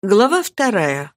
Глава вторая.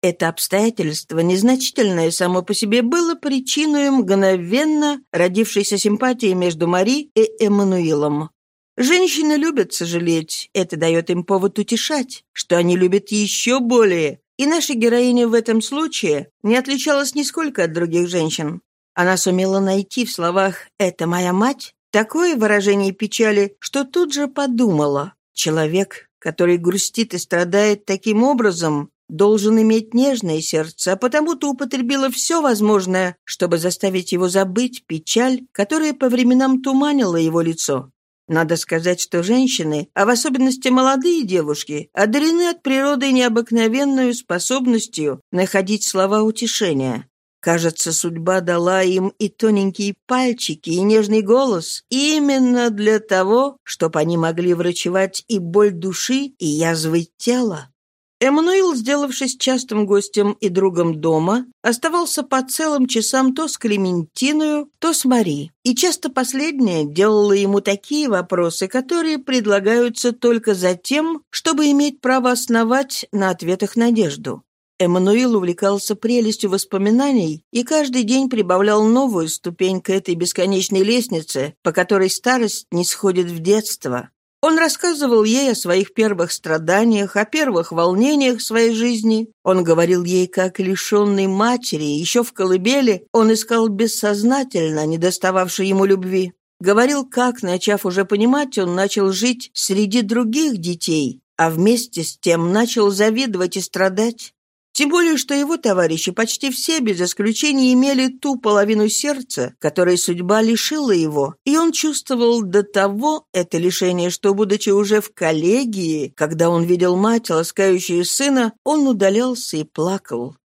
Это обстоятельство, незначительное само по себе, было причиной мгновенно родившейся симпатии между Мари и Эммануилом. Женщины любят сожалеть, это дает им повод утешать, что они любят еще более, и наша героиня в этом случае не отличалась нисколько от других женщин. Она сумела найти в словах «это моя мать» такое выражение печали, что тут же подумала, человек, который грустит и страдает таким образом, должен иметь нежное сердце, а потому-то употребила все возможное, чтобы заставить его забыть печаль, которая по временам туманила его лицо. Надо сказать, что женщины, а в особенности молодые девушки, одарены от природы необыкновенную способностью находить слова утешения. Кажется, судьба дала им и тоненькие пальчики, и нежный голос, именно для того, чтобы они могли врачевать и боль души, и язвы тела. Эммануил, сделавшись частым гостем и другом дома, оставался по целым часам то с Клементиною, то с Мари, и часто последняя делала ему такие вопросы, которые предлагаются только за тем, чтобы иметь право основать на ответах надежду. Эммануил увлекался прелестью воспоминаний и каждый день прибавлял новую ступень к этой бесконечной лестнице, по которой старость не сходит в детство. Он рассказывал ей о своих первых страданиях, о первых волнениях своей жизни. Он говорил ей, как лишенный матери, еще в колыбели, он искал бессознательно недостававшей ему любви. Говорил, как, начав уже понимать, он начал жить среди других детей, а вместе с тем начал завидовать и страдать. Тем более, что его товарищи почти все, без исключения, имели ту половину сердца, которой судьба лишила его, и он чувствовал до того это лишение, что, будучи уже в коллегии, когда он видел мать, ласкающую сына, он удалялся и плакал.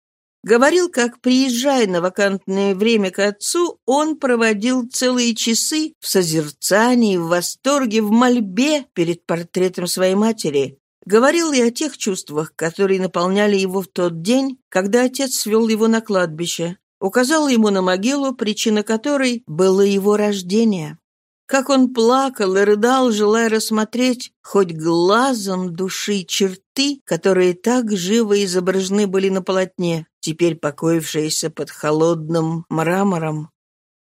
Говорил, как, приезжая на вакантное время к отцу, он проводил целые часы в созерцании, в восторге, в мольбе перед портретом своей матери, Говорил и о тех чувствах, которые наполняли его в тот день, когда отец свел его на кладбище. Указал ему на могилу, причина которой было его рождение. Как он плакал и рыдал, желая рассмотреть хоть глазом души черты, которые так живо изображены были на полотне, теперь покоившиеся под холодным мрамором.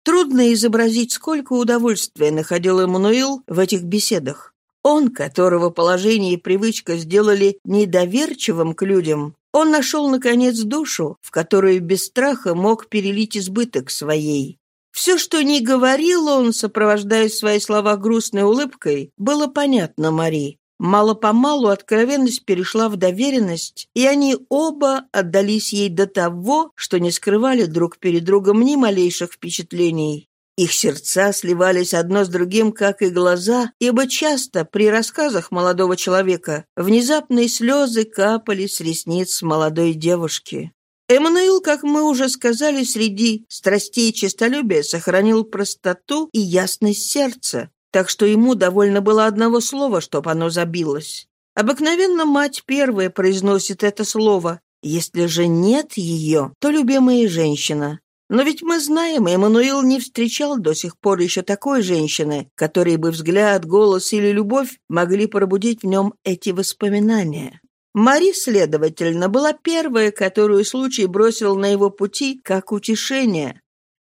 Трудно изобразить, сколько удовольствия находил Эммануил в этих беседах. Он, которого положение и привычка сделали недоверчивым к людям, он нашел, наконец, душу, в которую без страха мог перелить избыток своей. Все, что не говорил он, сопровождая свои слова грустной улыбкой, было понятно Мари. Мало-помалу откровенность перешла в доверенность, и они оба отдались ей до того, что не скрывали друг перед другом ни малейших впечатлений. Их сердца сливались одно с другим, как и глаза, ибо часто при рассказах молодого человека внезапные слезы капали с ресниц молодой девушки. Эммануил, как мы уже сказали, среди страстей и честолюбия сохранил простоту и ясность сердца, так что ему довольно было одного слова, чтобы оно забилось. Обыкновенно мать первая произносит это слово. Если же нет ее, то любимая женщина. Но ведь мы знаем, Эммануил не встречал до сих пор еще такой женщины, которой бы взгляд, голос или любовь могли пробудить в нем эти воспоминания. Мари, следовательно, была первая, которую случай бросил на его пути как утешение.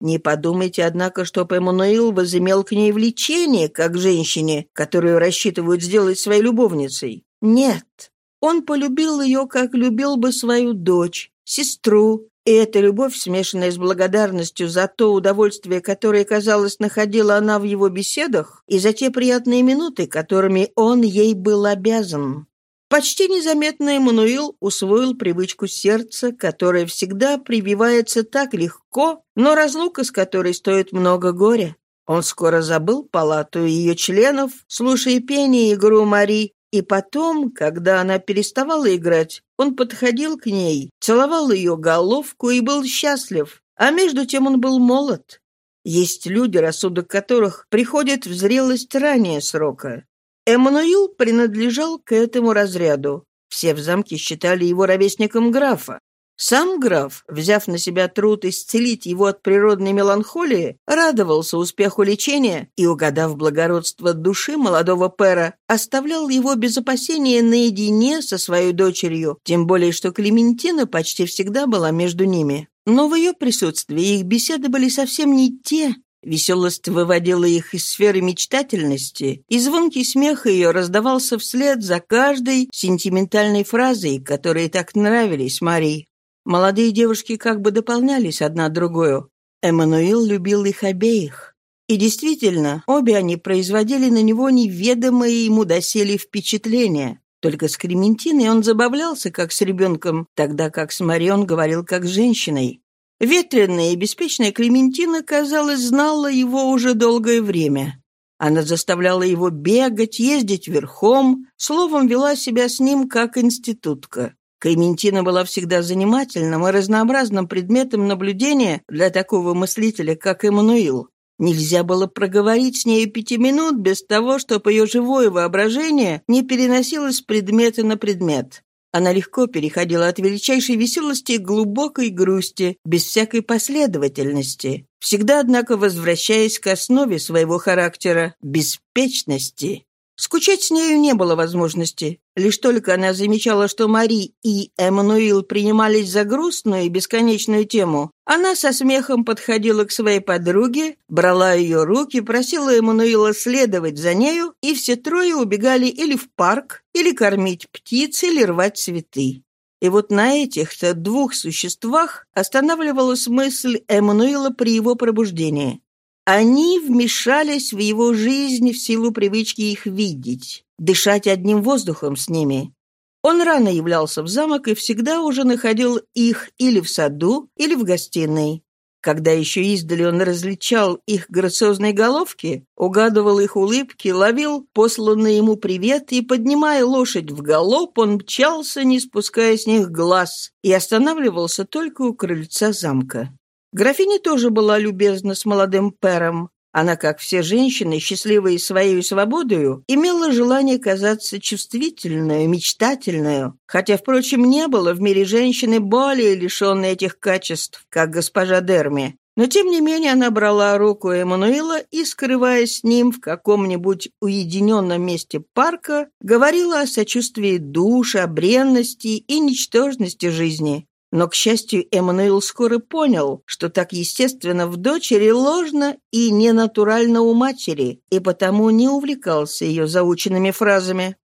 Не подумайте, однако, чтоб Эммануил возымел к ней влечение, как женщине, которую рассчитывают сделать своей любовницей. Нет, он полюбил ее, как любил бы свою дочь, сестру, и эта любовь, смешанная с благодарностью за то удовольствие, которое, казалось, находила она в его беседах, и за те приятные минуты, которыми он ей был обязан. Почти незаметно Эммануил усвоил привычку сердца, которая всегда прививается так легко, но разлука с которой стоит много горя. Он скоро забыл палату ее членов, слушая пение и игру Мари, и потом, когда она переставала играть, он подходил к ней, целовал ее головку и был счастлив, а между тем он был молод. Есть люди, рассудок которых приходит в зрелость ранее срока. Эммануил принадлежал к этому разряду. Все в замке считали его ровесником графа. Сам граф, взяв на себя труд исцелить его от природной меланхолии, радовался успеху лечения и, угадав благородство души молодого пера, оставлял его без опасения наедине со своей дочерью, тем более что Клементина почти всегда была между ними. Но в ее присутствии их беседы были совсем не те, Веселость выводила их из сферы мечтательности, и звонкий смех ее раздавался вслед за каждой сентиментальной фразой, которые так нравились Марии. Молодые девушки как бы дополнялись одна другую. Эммануил любил их обеих. И действительно, обе они производили на него неведомые ему доселе впечатления. Только с Крементиной он забавлялся, как с ребенком, тогда как с Марион говорил, как с женщиной. Ветреная и беспечная Клементина, казалось, знала его уже долгое время. Она заставляла его бегать, ездить верхом, словом, вела себя с ним как институтка. Клементина была всегда занимательным и разнообразным предметом наблюдения для такого мыслителя, как Эммануил. Нельзя было проговорить с нею пяти минут без того, чтобы ее живое воображение не переносилось с предмета на предмет. Она легко переходила от величайшей веселости к глубокой грусти, без всякой последовательности, всегда, однако, возвращаясь к основе своего характера – беспечности. Скучать с нею не было возможности. Лишь только она замечала, что Мари и Эммануил принимались за грустную и бесконечную тему, она со смехом подходила к своей подруге, брала ее руки, просила Эммануила следовать за нею, и все трое убегали или в парк, или кормить птиц, или рвать цветы. И вот на этих-то двух существах останавливалась мысль Эммануила при его пробуждении. Они вмешались в его жизнь в силу привычки их видеть, дышать одним воздухом с ними. Он рано являлся в замок и всегда уже находил их или в саду, или в гостиной. Когда еще издали он различал их грациозные головки, угадывал их улыбки, ловил посланный ему привет и, поднимая лошадь в галоп, он мчался, не спуская с них глаз, и останавливался только у крыльца замка. Графиня тоже была любезна с молодым пером. Она, как все женщины, счастливые своей свободою, имела желание казаться чувствительной, мечтательной, хотя, впрочем, не было в мире женщины более лишенной этих качеств, как госпожа Дерми. Но, тем не менее, она брала руку Эммануила и, скрываясь с ним в каком-нибудь уединенном месте парка, говорила о сочувствии душ, о бренности и ничтожности жизни. Но, к счастью, Эммануил скоро понял, что так естественно в дочери ложно и ненатурально у матери, и потому не увлекался ее заученными фразами.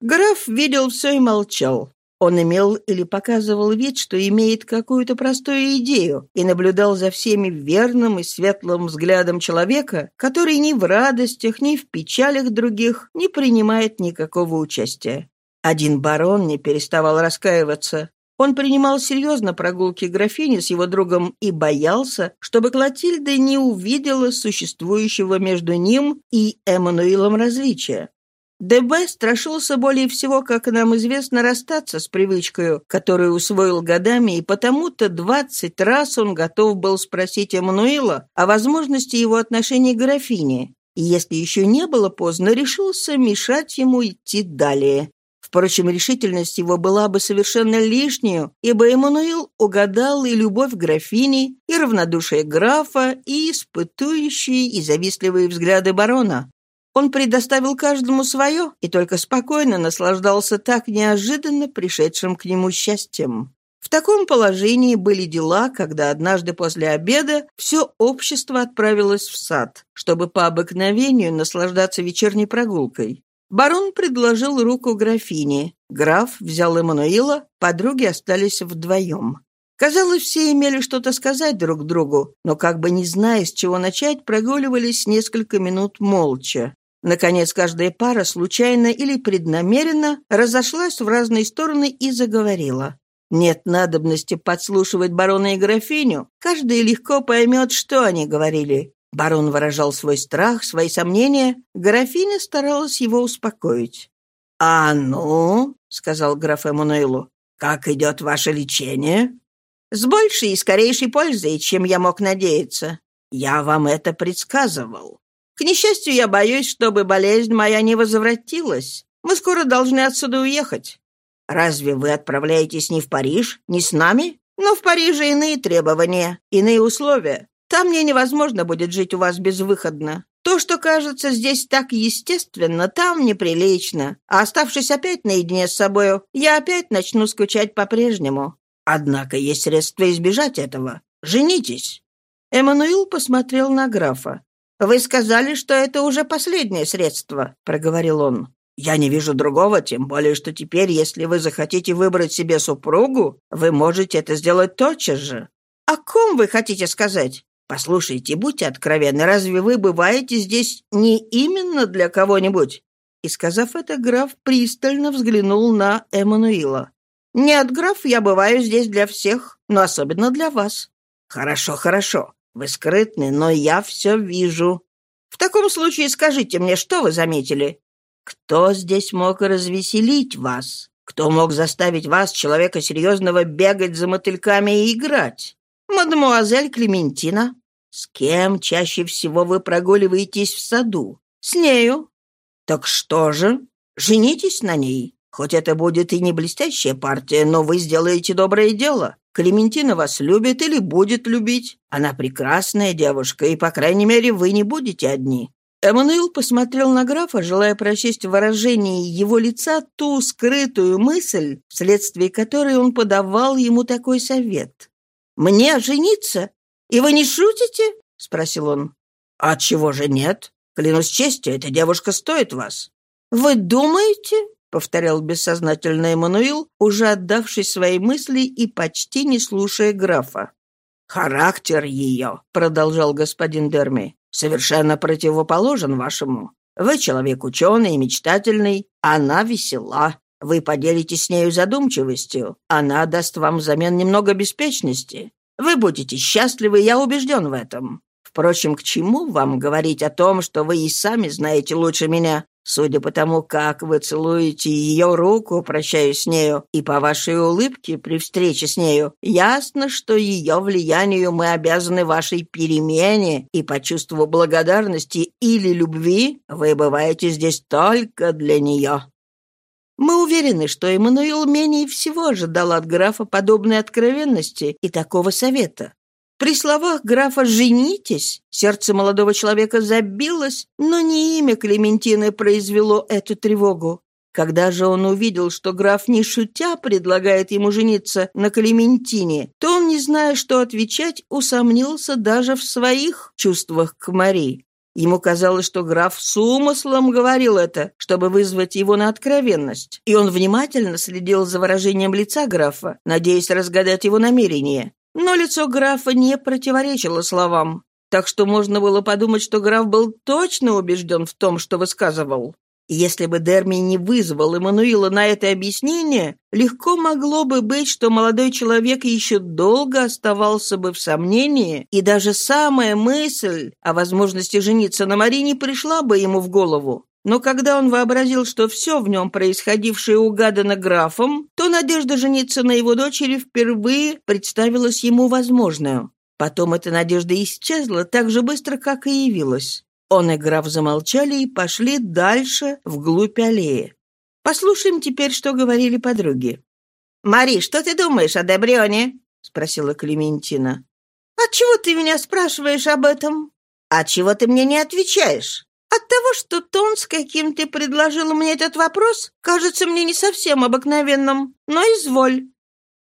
Граф видел все и молчал. Он имел или показывал вид, что имеет какую-то простую идею, и наблюдал за всеми верным и светлым взглядом человека, который ни в радостях, ни в печалях других не принимает никакого участия. Один барон не переставал раскаиваться. Он принимал серьезно прогулки графини с его другом и боялся, чтобы Клотильда не увидела существующего между ним и Эммануилом различия. ДБ страшился более всего, как нам известно, расстаться с привычкой, которую усвоил годами, и потому-то двадцать раз он готов был спросить Эммануила о возможности его отношений к графине, и если еще не было поздно, решился мешать ему идти далее. Впрочем, решительность его была бы совершенно лишнюю, ибо Эммануил угадал и любовь графини, и равнодушие графа, и испытующие и завистливые взгляды барона. Он предоставил каждому свое и только спокойно наслаждался так неожиданно пришедшим к нему счастьем. В таком положении были дела, когда однажды после обеда все общество отправилось в сад, чтобы по обыкновению наслаждаться вечерней прогулкой. Барон предложил руку графине. Граф взял Эммануила, подруги остались вдвоем. Казалось, все имели что-то сказать друг другу, но как бы не зная, с чего начать, прогуливались несколько минут молча. Наконец, каждая пара случайно или преднамеренно разошлась в разные стороны и заговорила. Нет надобности подслушивать барона и графиню. Каждый легко поймет, что они говорили. Барон выражал свой страх, свои сомнения. Графиня старалась его успокоить. «А ну», — сказал граф Эммануилу, — «как идет ваше лечение?» «С большей и скорейшей пользой, чем я мог надеяться. Я вам это предсказывал. К несчастью, я боюсь, чтобы болезнь моя не возвратилась. Мы скоро должны отсюда уехать. Разве вы отправляетесь не в Париж, не с нами? Но в Париже иные требования, иные условия. Там мне невозможно будет жить у вас безвыходно. То, что кажется здесь так естественно, там неприлично. А оставшись опять наедине с собою, я опять начну скучать по-прежнему. Однако есть средства избежать этого. Женитесь». Эммануил посмотрел на графа. «Вы сказали, что это уже последнее средство», — проговорил он. «Я не вижу другого, тем более, что теперь, если вы захотите выбрать себе супругу, вы можете это сделать тотчас же». «О ком вы хотите сказать?» «Послушайте, будьте откровенны, разве вы бываете здесь не именно для кого-нибудь?» И, сказав это, граф пристально взглянул на Эммануила. «Нет, граф, я бываю здесь для всех, но особенно для вас». «Хорошо, хорошо. Вы скрытны, но я все вижу. В таком случае скажите мне, что вы заметили? Кто здесь мог развеселить вас? Кто мог заставить вас, человека серьезного, бегать за мотыльками и играть? Мадемуазель Клементина. С кем чаще всего вы прогуливаетесь в саду? С нею. Так что же? Женитесь на ней. Хоть это будет и не блестящая партия, но вы сделаете доброе дело. Клементина вас любит или будет любить. Она прекрасная девушка, и, по крайней мере, вы не будете одни». Эммануил посмотрел на графа, желая прочесть в выражении его лица ту скрытую мысль, вследствие которой он подавал ему такой совет. «Мне жениться? И вы не шутите?» — спросил он. «А чего же нет? Клянусь честью, эта девушка стоит вас». «Вы думаете?» — повторял бессознательно Эммануил, уже отдавшись своей мысли и почти не слушая графа. «Характер ее», — продолжал господин Дерми, — «совершенно противоположен вашему. Вы человек ученый и мечтательный, она весела. Вы поделитесь с нею задумчивостью, она даст вам взамен немного беспечности. Вы будете счастливы, я убежден в этом. Впрочем, к чему вам говорить о том, что вы и сами знаете лучше меня, Судя по тому, как вы целуете ее руку, прощаясь с нею, и по вашей улыбке при встрече с нею, ясно, что ее влиянию мы обязаны вашей перемене, и по чувству благодарности или любви вы бываете здесь только для нее. Мы уверены, что Эммануил менее всего ожидал от графа подобной откровенности и такого совета. При словах графа «женитесь» сердце молодого человека забилось, но не имя Клементины произвело эту тревогу. Когда же он увидел, что граф не шутя предлагает ему жениться на Клементине, то он, не зная, что отвечать, усомнился даже в своих чувствах к Марии. Ему казалось, что граф с умыслом говорил это, чтобы вызвать его на откровенность, и он внимательно следил за выражением лица графа, надеясь разгадать его намерение. Но лицо графа не противоречило словам, так что можно было подумать, что граф был точно убежден в том, что высказывал. Если бы Дерми не вызвал Эммануила на это объяснение, легко могло бы быть, что молодой человек еще долго оставался бы в сомнении, и даже самая мысль о возможности жениться на Марине пришла бы ему в голову. Но когда он вообразил, что все в нем происходившее угадано графом, то надежда жениться на его дочери впервые представилась ему возможную. Потом эта надежда исчезла так же быстро, как и явилась. Он и граф замолчали и пошли дальше, вглубь аллеи. Послушаем теперь, что говорили подруги. «Мари, что ты думаешь о Дебрионе?» — спросила Клементина. «Отчего ты меня спрашиваешь об этом?» «Отчего ты мне не отвечаешь?» От того, что тон, с каким ты предложила мне этот вопрос, кажется мне не совсем обыкновенным, но изволь.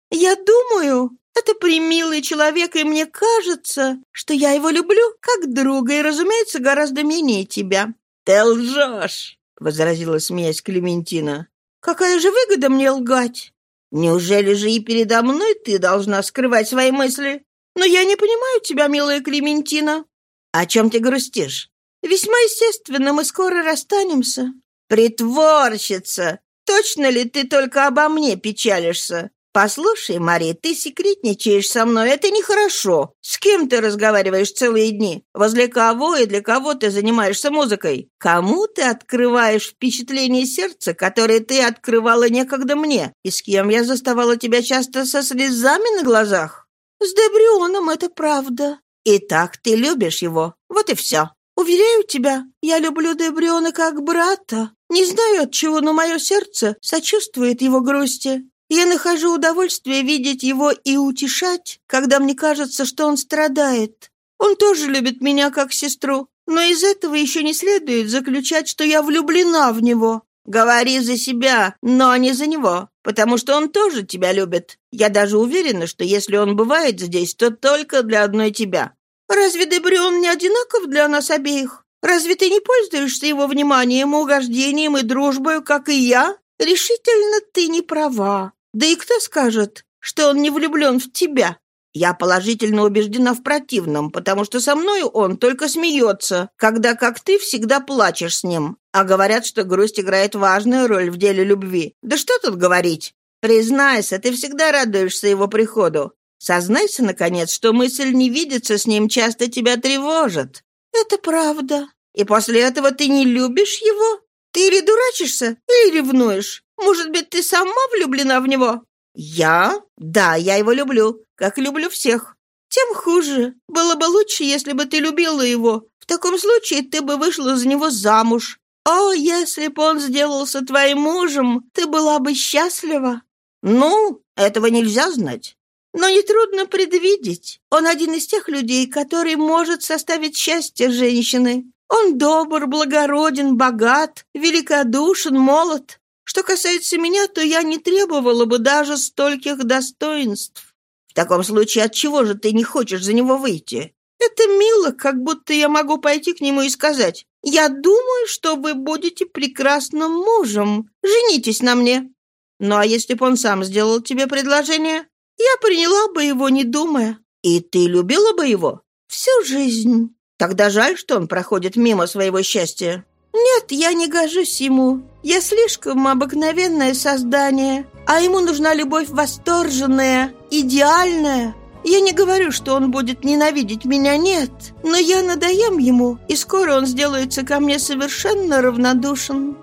Я думаю, это примилый человек, и мне кажется, что я его люблю как друга, и, разумеется, гораздо менее тебя». «Ты лжешь!» — возразила смеясь Клементина. «Какая же выгода мне лгать? Неужели же и передо мной ты должна скрывать свои мысли? Но я не понимаю тебя, милая Клементина. О чем ты грустишь? Весьма естественно, мы скоро расстанемся. Притворщица! Точно ли ты только обо мне печалишься? Послушай, Мари, ты секретничаешь со мной, это нехорошо. С кем ты разговариваешь целые дни? Возле кого и для кого ты занимаешься музыкой? Кому ты открываешь впечатление сердца, которое ты открывала некогда мне? И с кем я заставала тебя часто со слезами на глазах? С Дебрионом это правда. И так ты любишь его. Вот и все. Уверяю тебя, я люблю Дебриона как брата. Не знаю от чего, но мое сердце сочувствует его грусти. Я нахожу удовольствие видеть его и утешать, когда мне кажется, что он страдает. Он тоже любит меня как сестру, но из этого еще не следует заключать, что я влюблена в него. Говори за себя, но не за него, потому что он тоже тебя любит. Я даже уверена, что если он бывает здесь, то только для одной тебя. Разве Дебрион не одинаков для нас обеих? Разве ты не пользуешься его вниманием, угождением и дружбой, как и я? Решительно ты не права. Да и кто скажет, что он не влюблен в тебя? Я положительно убеждена в противном, потому что со мною он только смеется, когда, как ты, всегда плачешь с ним. А говорят, что грусть играет важную роль в деле любви. Да что тут говорить? Признайся, ты всегда радуешься его приходу. Сознайся, наконец, что мысль не видеться с ним часто тебя тревожит. Это правда. И после этого ты не любишь его? Ты или дурачишься, или ревнуешь. Может быть, ты сама влюблена в него? Я? Да, я его люблю, как люблю всех. Тем хуже. Было бы лучше, если бы ты любила его. В таком случае ты бы вышла за него замуж. О, если бы он сделался твоим мужем, ты была бы счастлива. Ну, этого нельзя знать. Но нетрудно предвидеть. Он один из тех людей, который может составить счастье женщины. Он добр, благороден, богат, великодушен, молод. Что касается меня, то я не требовала бы даже стольких достоинств. В таком случае, от чего же ты не хочешь за него выйти? Это мило, как будто я могу пойти к нему и сказать, «Я думаю, что вы будете прекрасным мужем. Женитесь на мне». Ну а если бы он сам сделал тебе предложение? Я приняла бы его, не думая. И ты любила бы его? Всю жизнь. Тогда жаль, что он проходит мимо своего счастья. Нет, я не гожусь ему. Я слишком обыкновенное создание, а ему нужна любовь восторженная, идеальная. Я не говорю, что он будет ненавидеть меня, нет, но я надоем ему, и скоро он сделается ко мне совершенно равнодушен».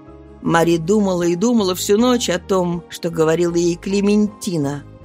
Мари думала и думала всю ночь о том, что говорила ей Клементина –